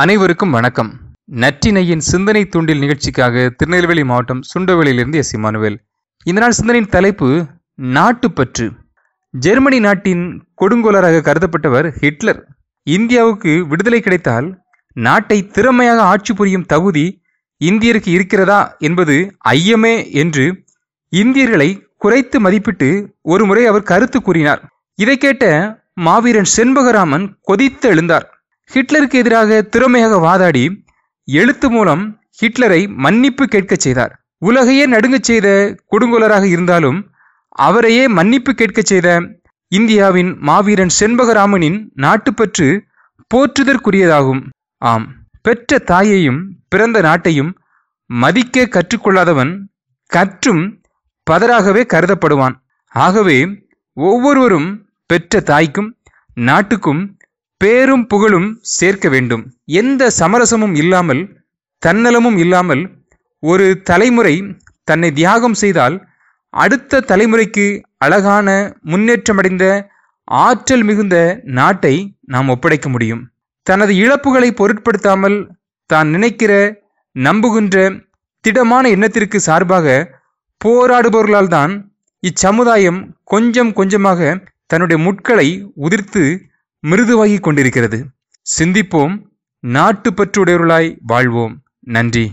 அனைவருக்கும் வணக்கம். நற்றினையின் சிந்தனை தூண்டில் நிகழ்ச்சிக்காக திருநெல்வேலி மாவட்டம் சுண்டவெளியிலிருந்து எஸ். இமானுவேல். இந்த நாள் சிந்தனையின் தலைப்பு நாட்டுப்பற்று ஜெர்மனி நாட்டின் கொடுங்கோலராக கருதப்பட்டவர் ஹிட்லர். இந்தியாவுக்கு விடுதலை கிடைத்தால் நாட்டை திறமையாக ஆட்சி புரியும் தகுதி இந்தியருக்கு இருக்கிறதா என்பது ஐயமே என்று இந்தியர்களை குறைத்து மதிப்பிட்டு ஒருமுறை அவர் கருத்து கூறினார். இதை கேட்ட மாவீரன் செண்பகராமன் கொதித்து எழுந்தார் ஹிட்லருக்கு எதிராக திறமையாக வாதாடி எழுத்து மூலம் ஹிட்லரை மன்னிப்பு கேட்கச் செய்தார். உலகையே நடுங்கச் செய்த கொடுங்கோலராக இருந்தாலும் அவரையே மன்னிப்பு கேட்கச் செய்த இந்தியாவின் மாவீரன் செண்பகராமனின் நாட்டுப்பற்று போற்றுதற்குரியதாகும். ஆம் பெற்ற தாயையும் பிறந்த நாட்டையும் மதிக்க கற்றுக்கொள்ளாதவன் கற்றும் பதராகவே கருதப்படுவான். ஆகவே ஒவ்வொருவரும் பெற்ற தாய்க்கும் நாட்டுக்கும் பேரும் புகழும் சேர்க்க வேண்டும். எந்த சமரசமும் இல்லாமல் தன்னலமும் இல்லாமல் ஒரு தலைமுறை தன்னை தியாகம் செய்தால் அடுத்த தலைமுறைக்கு அழகான முன்னேற்றமடைந்த ஆற்றல் மிகுந்த நாட்டை நாம் ஒப்படைக்க முடியும். தனது இழப்புகளை பொருட்படுத்தாமல் தான் நினைக்கிற நம்புகின்ற திடமான எண்ணத்திற்கு சார்பாக போராடுபவர்களால் தான் இச்சமுதாயம் கொஞ்சம் கொஞ்சமாக தன்னுடைய முட்களை உதிர்த்து மிருதுவாகிக் கொண்டிருக்கிறது. சிந்திப்போம் நாட்டுப்பற்றுடையவர்களாய் வாழ்வோம். நன்றி.